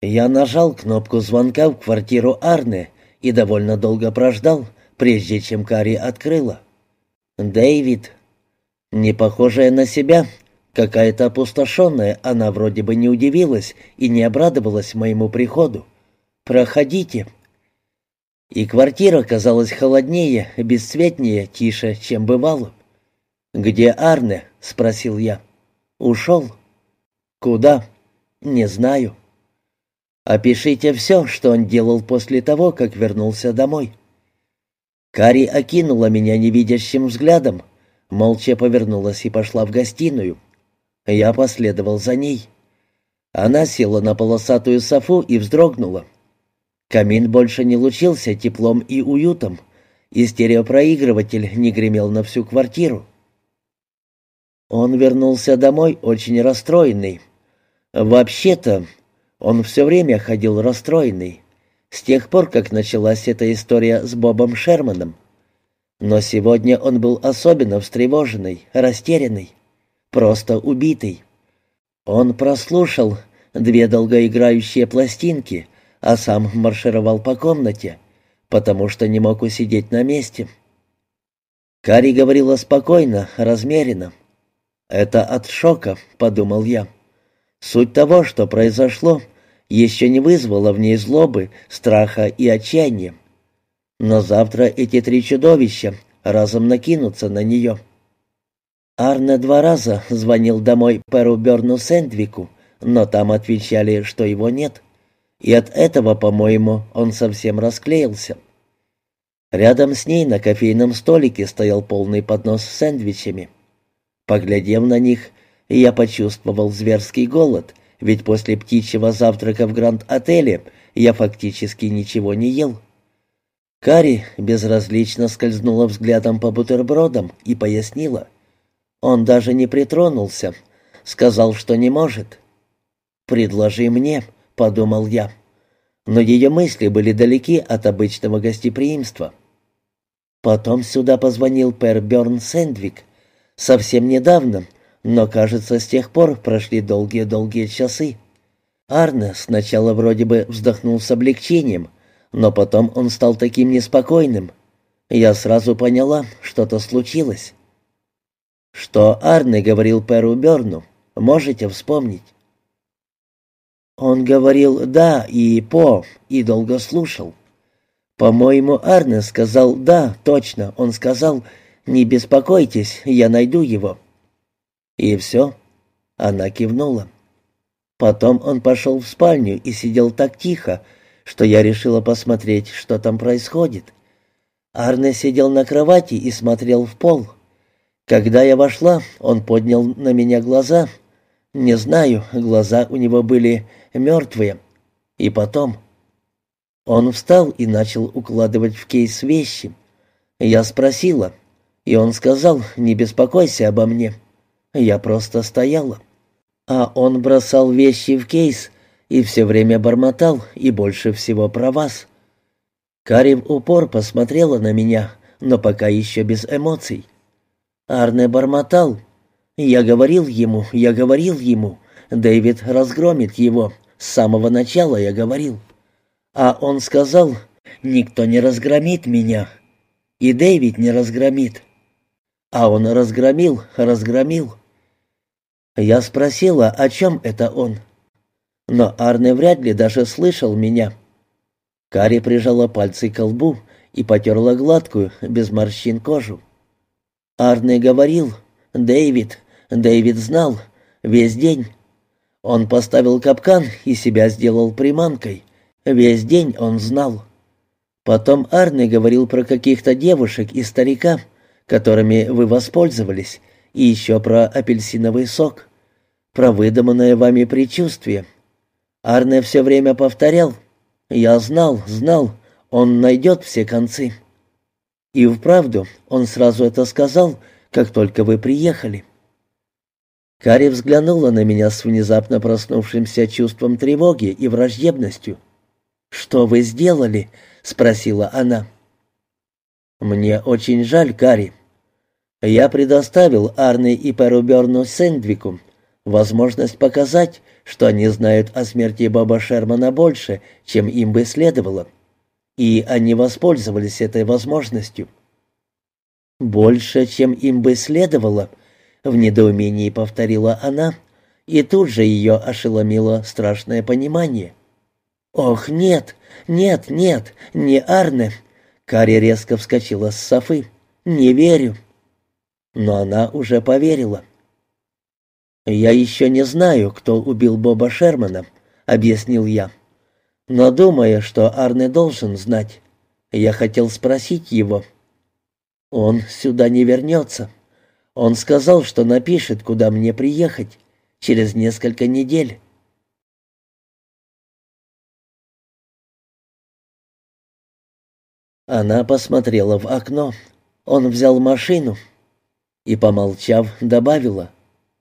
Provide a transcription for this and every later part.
Я нажал кнопку звонка в квартиру Арны и довольно долго прождал, прежде чем Кари открыла. «Дэвид». Не похожая на себя, какая-то опустошенная, она вроде бы не удивилась и не обрадовалась моему приходу. «Проходите». И квартира казалась холоднее, бесцветнее, тише, чем бывало. «Где Арне?» — спросил я. «Ушел». «Куда?» «Не знаю». «Опишите все, что он делал после того, как вернулся домой». Кари окинула меня невидящим взглядом, молча повернулась и пошла в гостиную. Я последовал за ней. Она села на полосатую софу и вздрогнула. Камин больше не лучился теплом и уютом, и стереопроигрыватель не гремел на всю квартиру. Он вернулся домой очень расстроенный. Вообще-то, он все время ходил расстроенный, с тех пор, как началась эта история с Бобом Шерманом. Но сегодня он был особенно встревоженный, растерянный, просто убитый. Он прослушал две долгоиграющие пластинки, а сам маршировал по комнате, потому что не мог усидеть на месте. Кари говорила спокойно, размеренно. «Это от шока», — подумал я. «Суть того, что произошло, еще не вызвало в ней злобы, страха и отчаяния. Но завтра эти три чудовища разом накинутся на нее». Арне два раза звонил домой Перу Берну Сэндвику, но там отвечали, что его нет. И от этого, по-моему, он совсем расклеился. Рядом с ней на кофейном столике стоял полный поднос с сэндвичами. Поглядев на них, я почувствовал зверский голод, ведь после птичьего завтрака в Гранд-отеле я фактически ничего не ел. Кари безразлично скользнула взглядом по бутербродам и пояснила. Он даже не притронулся, сказал, что не может. «Предложи мне», — подумал я. Но ее мысли были далеки от обычного гостеприимства. Потом сюда позвонил Пер Бёрн Сэндвик, Совсем недавно, но, кажется, с тех пор прошли долгие-долгие часы. Арне сначала вроде бы вздохнул с облегчением, но потом он стал таким неспокойным. Я сразу поняла, что-то случилось. Что Арне говорил Перу Берну, можете вспомнить? Он говорил «да» и «по», и долго слушал. По-моему, Арне сказал «да», точно, он сказал «Не беспокойтесь, я найду его». «И все?» Она кивнула. Потом он пошел в спальню и сидел так тихо, что я решила посмотреть, что там происходит. Арне сидел на кровати и смотрел в пол. Когда я вошла, он поднял на меня глаза. Не знаю, глаза у него были мертвые. И потом... Он встал и начал укладывать в кейс вещи. Я спросила, и он сказал, не беспокойся обо мне. Я просто стояла. А он бросал вещи в кейс и все время бормотал, и больше всего про вас. Кари в упор посмотрела на меня, но пока еще без эмоций. Арне бормотал. Я говорил ему, я говорил ему. Дэвид разгромит его. С самого начала я говорил. А он сказал, никто не разгромит меня. И Дэвид не разгромит. А он разгромил, разгромил. Я спросила, о чем это он. Но Арне вряд ли даже слышал меня. Кари прижала пальцы к лбу и потерла гладкую, без морщин кожу. Арне говорил, Дэвид, Дэвид знал, весь день. Он поставил капкан и себя сделал приманкой. Весь день он знал. Потом Арне говорил про каких-то девушек и старика, которыми вы воспользовались, и еще про апельсиновый сок, про выдуманное вами предчувствие. Арне все время повторял. Я знал, знал, он найдет все концы. И вправду, он сразу это сказал, как только вы приехали. Кари взглянула на меня с внезапно проснувшимся чувством тревоги и враждебностью. «Что вы сделали?» — спросила она. «Мне очень жаль, Кари. Я предоставил Арне и Перу Берну Сэндвику возможность показать, что они знают о смерти Боба Шермана больше, чем им бы следовало, и они воспользовались этой возможностью. «Больше, чем им бы следовало», — в недоумении повторила она, и тут же ее ошеломило страшное понимание. «Ох, нет, нет, нет, не Арне!» Кари резко вскочила с софы. «Не верю!» Но она уже поверила. «Я еще не знаю, кто убил Боба Шермана», — объяснил я. «Но думаю, что Арне должен знать. Я хотел спросить его». «Он сюда не вернется. Он сказал, что напишет, куда мне приехать, через несколько недель». Она посмотрела в окно. Он взял машину и, помолчав, добавила,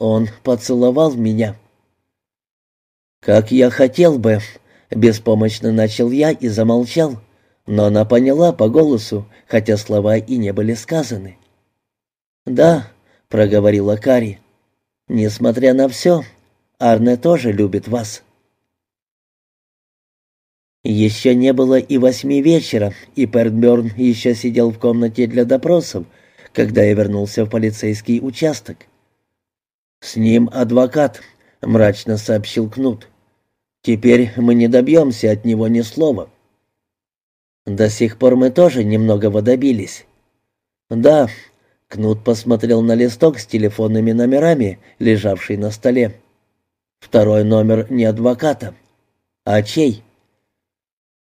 «Он поцеловал меня». «Как я хотел бы», — беспомощно начал я и замолчал, но она поняла по голосу, хотя слова и не были сказаны. «Да», — проговорила Кари, — «несмотря на все, Арне тоже любит вас». Еще не было и восьми вечера, и Пертберн еще сидел в комнате для допросов, когда я вернулся в полицейский участок. «С ним адвокат», — мрачно сообщил Кнут. «Теперь мы не добьемся от него ни слова». «До сих пор мы тоже немногого добились». «Да», — Кнут посмотрел на листок с телефонными номерами, лежавший на столе. «Второй номер не адвоката. А чей?»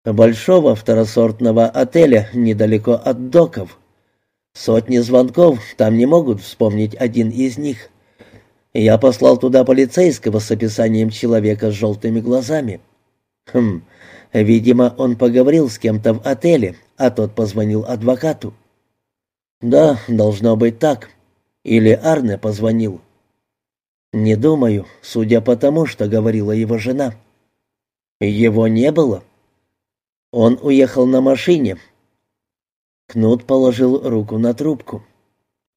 Большого второсортного отеля недалеко от доков. Сотни звонков, там не могут вспомнить один из них. Я послал туда полицейского с описанием человека с желтыми глазами. Хм, видимо, он поговорил с кем-то в отеле, а тот позвонил адвокату. Да, должно быть так. Или Арне позвонил. Не думаю, судя по тому, что говорила его жена. Его не было. Он уехал на машине. Кнут положил руку на трубку.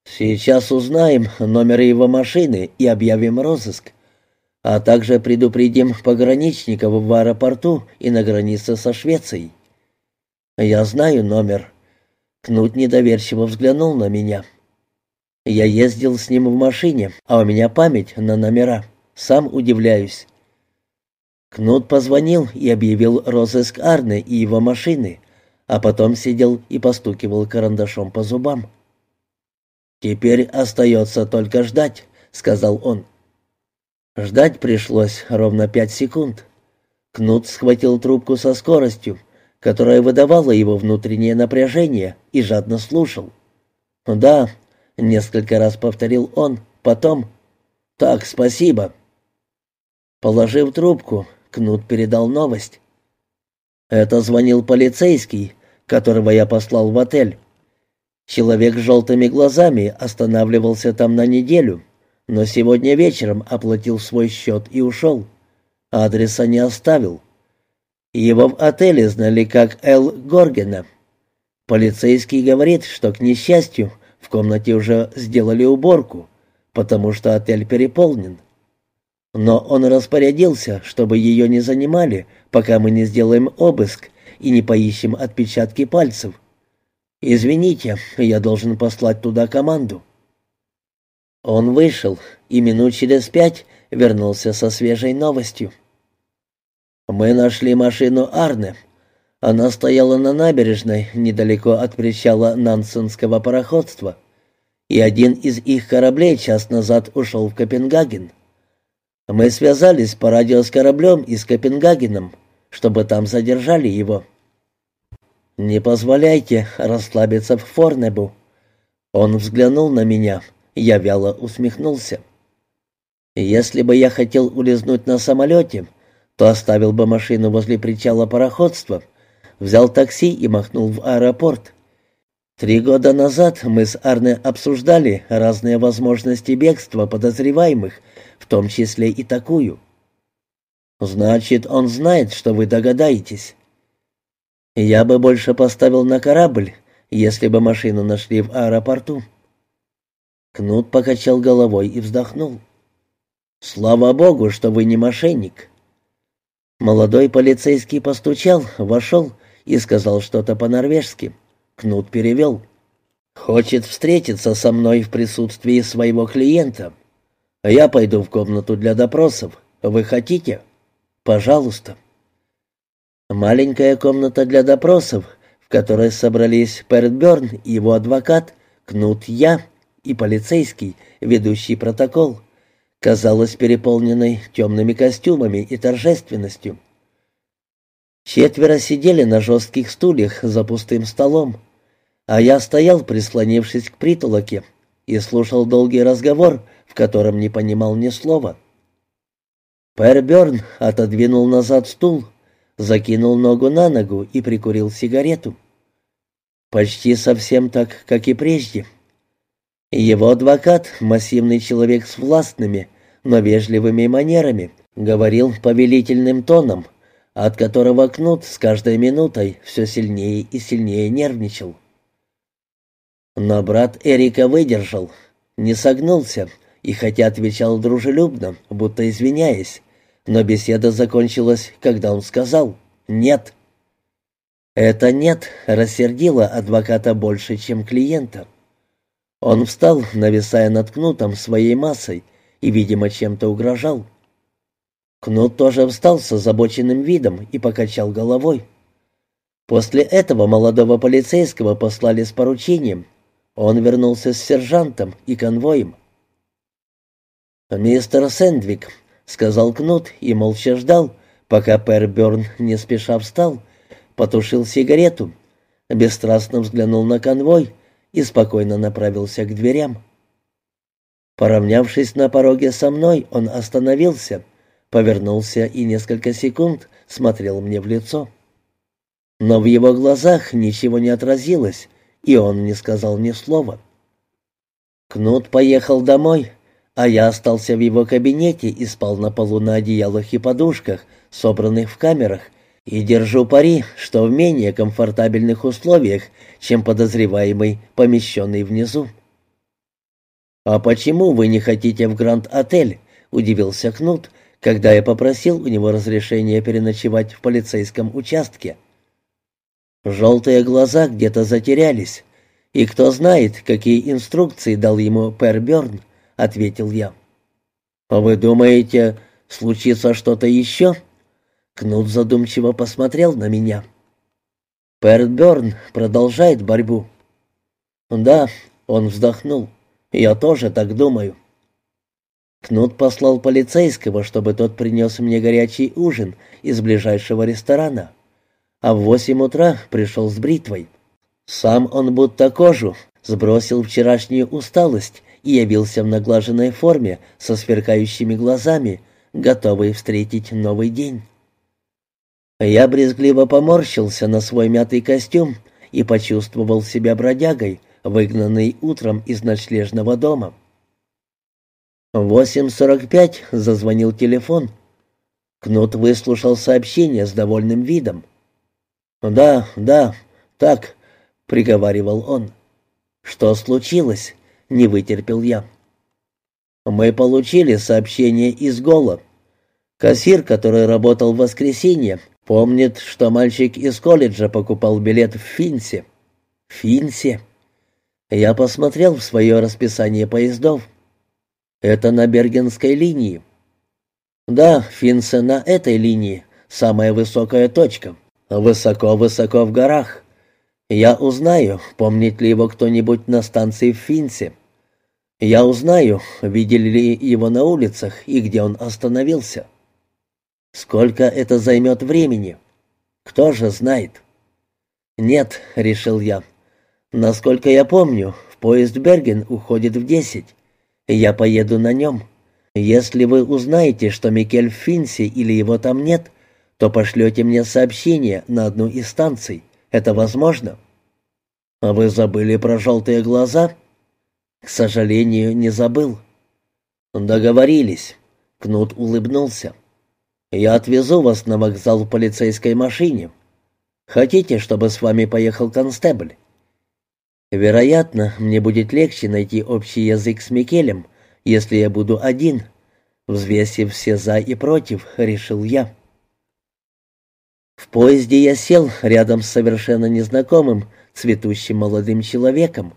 Сейчас узнаем номер его машины и объявим розыск, а также предупредим пограничников в аэропорту и на границе со Швецией. Я знаю номер. Кнут недоверчиво взглянул на меня. Я ездил с ним в машине, а у меня память на номера. Сам удивляюсь. Кнут позвонил и объявил розыск Арны и его машины, а потом сидел и постукивал карандашом по зубам. «Теперь остается только ждать», — сказал он. Ждать пришлось ровно пять секунд. Кнут схватил трубку со скоростью, которая выдавала его внутреннее напряжение, и жадно слушал. «Да», — несколько раз повторил он, потом «Так, спасибо». Положив трубку, Кнут передал новость. Это звонил полицейский, которого я послал в отель. Человек с желтыми глазами останавливался там на неделю, но сегодня вечером оплатил свой счет и ушел. Адреса не оставил. Его в отеле знали как Эл Горгена. Полицейский говорит, что, к несчастью, в комнате уже сделали уборку, потому что отель переполнен. Но он распорядился, чтобы ее не занимали, пока мы не сделаем обыск и не поищем отпечатки пальцев. Извините, я должен послать туда команду. Он вышел и минут через пять вернулся со свежей новостью. Мы нашли машину Арне. Она стояла на набережной, недалеко от причала Нансенского пароходства, и один из их кораблей час назад ушел в Копенгаген. Мы связались по радио с кораблем и с Копенгагеном, чтобы там задержали его. Не позволяйте расслабиться в Форнебу. Он взглянул на меня, я вяло усмехнулся. Если бы я хотел улизнуть на самолете, то оставил бы машину возле причала пароходства, взял такси и махнул в аэропорт. Три года назад мы с Арне обсуждали разные возможности бегства подозреваемых, в том числе и такую. Значит, он знает, что вы догадаетесь. Я бы больше поставил на корабль, если бы машину нашли в аэропорту. Кнут покачал головой и вздохнул. «Слава богу, что вы не мошенник». Молодой полицейский постучал, вошел и сказал что-то по-норвежски. Кнут перевел. «Хочет встретиться со мной в присутствии своего клиента. Я пойду в комнату для допросов. Вы хотите?» «Пожалуйста». Маленькая комната для допросов, в которой собрались Перт Бёрн его адвокат, Кнут Я и полицейский, ведущий протокол, казалась переполненной темными костюмами и торжественностью. Четверо сидели на жестких стульях за пустым столом, а я стоял, прислонившись к притолоке, и слушал долгий разговор, в котором не понимал ни слова. Пэр Бёрн отодвинул назад стул, закинул ногу на ногу и прикурил сигарету. Почти совсем так, как и прежде. Его адвокат, массивный человек с властными, но вежливыми манерами, говорил повелительным тоном, от которого Кнут с каждой минутой все сильнее и сильнее нервничал. Но брат Эрика выдержал, не согнулся, и хотя отвечал дружелюбно, будто извиняясь, но беседа закончилась, когда он сказал «нет». Это «нет» рассердило адвоката больше, чем клиента. Он встал, нависая над Кнутом своей массой, и, видимо, чем-то угрожал. Кнут тоже встал с озабоченным видом и покачал головой. После этого молодого полицейского послали с поручением. Он вернулся с сержантом и конвоем. «Мистер Сэндвик», — сказал Кнут и молча ждал, пока Пэр Бёрн не спеша встал, потушил сигарету, бесстрастно взглянул на конвой и спокойно направился к дверям. Поравнявшись на пороге со мной, он остановился, повернулся и несколько секунд смотрел мне в лицо. Но в его глазах ничего не отразилось, и он не сказал ни слова. Кнут поехал домой, а я остался в его кабинете и спал на полу на одеялах и подушках, собранных в камерах, и держу пари, что в менее комфортабельных условиях, чем подозреваемый, помещенный внизу. «А почему вы не хотите в Гранд-отель?» — удивился Кнут, когда я попросил у него разрешения переночевать в полицейском участке. Желтые глаза где-то затерялись, и кто знает, какие инструкции дал ему Пер Бёрн, — ответил я. «А вы думаете, случится что-то еще?» Кнут задумчиво посмотрел на меня. Пер Бёрн продолжает борьбу. «Да», — он вздохнул. «Я тоже так думаю». Кнут послал полицейского, чтобы тот принес мне горячий ужин из ближайшего ресторана, а в восемь утра пришел с бритвой. Сам он будто кожу сбросил вчерашнюю усталость и явился в наглаженной форме со сверкающими глазами, готовый встретить новый день. Я брезгливо поморщился на свой мятый костюм и почувствовал себя бродягой, выгнанный утром из ночлежного дома. В 8.45 зазвонил телефон. Кнут выслушал сообщение с довольным видом. «Да, да, так», — приговаривал он. «Что случилось?» — не вытерпел я. «Мы получили сообщение из Гола. Кассир, который работал в воскресенье, помнит, что мальчик из колледжа покупал билет в Финсе». «Финсе?» Я посмотрел в свое расписание поездов. Это на Бергенской линии. Да, Финсе на этой линии, самая высокая точка. Высоко-высоко в горах. Я узнаю, помнит ли его кто-нибудь на станции в Финсе. Я узнаю, видели ли его на улицах и где он остановился. Сколько это займет времени? Кто же знает? Нет, решил я. Насколько я помню, в поезд Берген уходит в десять. Я поеду на нем. Если вы узнаете, что Микель в Финсе или его там нет, то пошлете мне сообщение на одну из станций. Это возможно? А вы забыли про желтые глаза? К сожалению, не забыл. Договорились. Кнут улыбнулся. Я отвезу вас на вокзал в полицейской машине. Хотите, чтобы с вами поехал констебль? Вероятно, мне будет легче найти общий язык с Микелем, если я буду один, Взвесив все «за» и «против», решил я. В поезде я сел рядом с совершенно незнакомым, цветущим молодым человеком,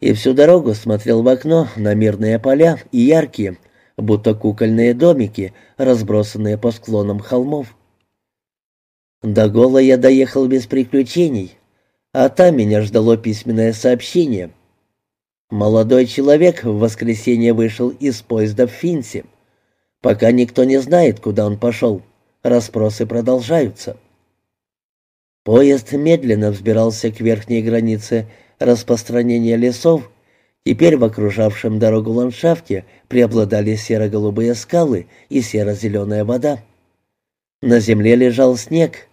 и всю дорогу смотрел в окно на мирные поля и яркие, будто кукольные домики, разбросанные по склонам холмов. До Гола я доехал без приключений, а там меня ждало письменное сообщение. Молодой человек в воскресенье вышел из поезда в Финсе. Пока никто не знает, куда он пошел. Расспросы продолжаются. Поезд медленно взбирался к верхней границе распространения лесов. Теперь в окружавшем дорогу ландшафте преобладали серо-голубые скалы и серо-зеленая вода. На земле лежал снег,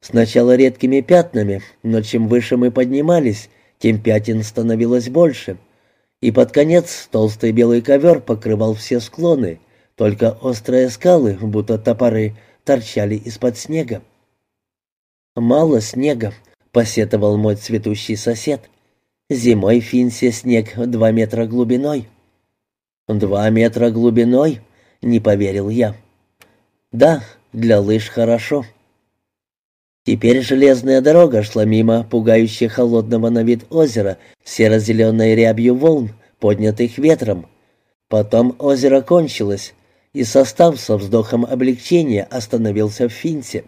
сначала редкими пятнами, но чем выше мы поднимались, тем пятен становилось больше. И под конец толстый белый ковер покрывал все склоны, только острые скалы, будто топоры, торчали из-под снега. «Мало снега», — посетовал мой цветущий сосед. «Зимой в Финсе снег два метра глубиной». «Два метра глубиной?» — не поверил я. «Да, для лыж хорошо». Теперь железная дорога шла мимо пугающе холодного на вид озера серо-зеленой рябью волн, поднятых ветром. Потом озеро кончилось, и состав со вздохом облегчения остановился в Финсе.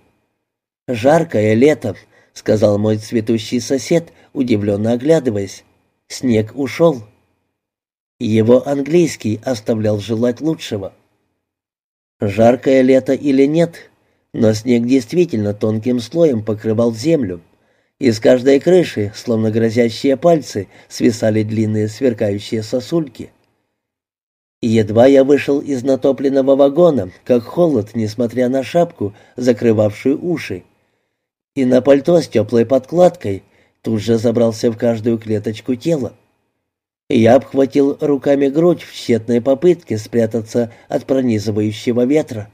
«Жаркое лето», — сказал мой цветущий сосед, удивленно оглядываясь. «Снег ушел». Его английский оставлял желать лучшего. Жаркое лето или нет, но снег действительно тонким слоем покрывал землю. Из каждой крыши, словно грозящие пальцы, свисали длинные сверкающие сосульки. Едва я вышел из натопленного вагона, как холод, несмотря на шапку, закрывавшую уши, и на пальто с теплой подкладкой тут же забрался в каждую клеточку тела. Я обхватил руками грудь в тщетной попытке спрятаться от пронизывающего ветра.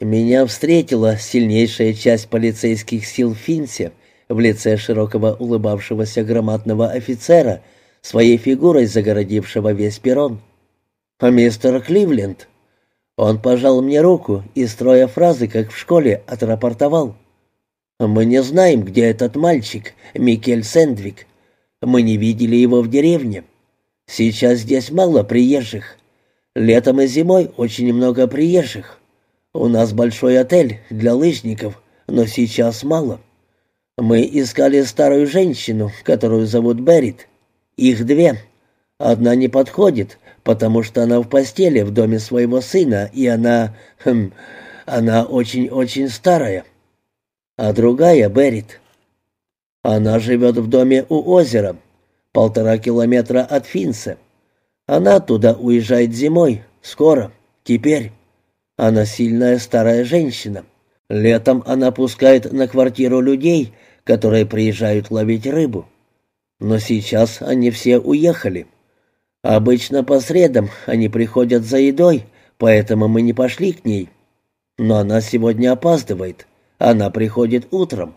Меня встретила сильнейшая часть полицейских сил Финси в лице широкого улыбавшегося громадного офицера, своей фигурой загородившего весь перрон. А мистер Кливленд. Он пожал мне руку и, строя фразы, как в школе, отрапортовал — «Мы не знаем, где этот мальчик, Микель Сэндвик. Мы не видели его в деревне. Сейчас здесь мало приезжих. Летом и зимой очень много приезжих. У нас большой отель для лыжников, но сейчас мало. Мы искали старую женщину, которую зовут Беррит. Их две. Одна не подходит, потому что она в постели в доме своего сына, и она... Хм, она очень-очень старая» а другая — Берит. Она живет в доме у озера, полтора километра от Финса. Она туда уезжает зимой, скоро, теперь. Она сильная старая женщина. Летом она пускает на квартиру людей, которые приезжают ловить рыбу. Но сейчас они все уехали. Обычно по средам они приходят за едой, поэтому мы не пошли к ней. Но она сегодня опаздывает. Она приходит утром».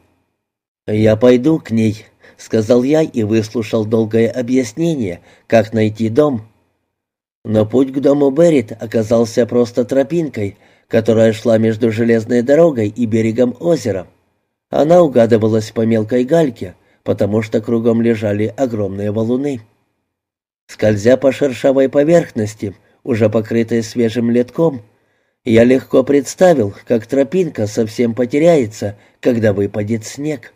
«Я пойду к ней», — сказал я и выслушал долгое объяснение, как найти дом. Но путь к дому Беррит оказался просто тропинкой, которая шла между железной дорогой и берегом озера. Она угадывалась по мелкой гальке, потому что кругом лежали огромные валуны. Скользя по шершавой поверхности, уже покрытой свежим летком, я легко представил, как тропинка совсем потеряется, когда выпадет снег.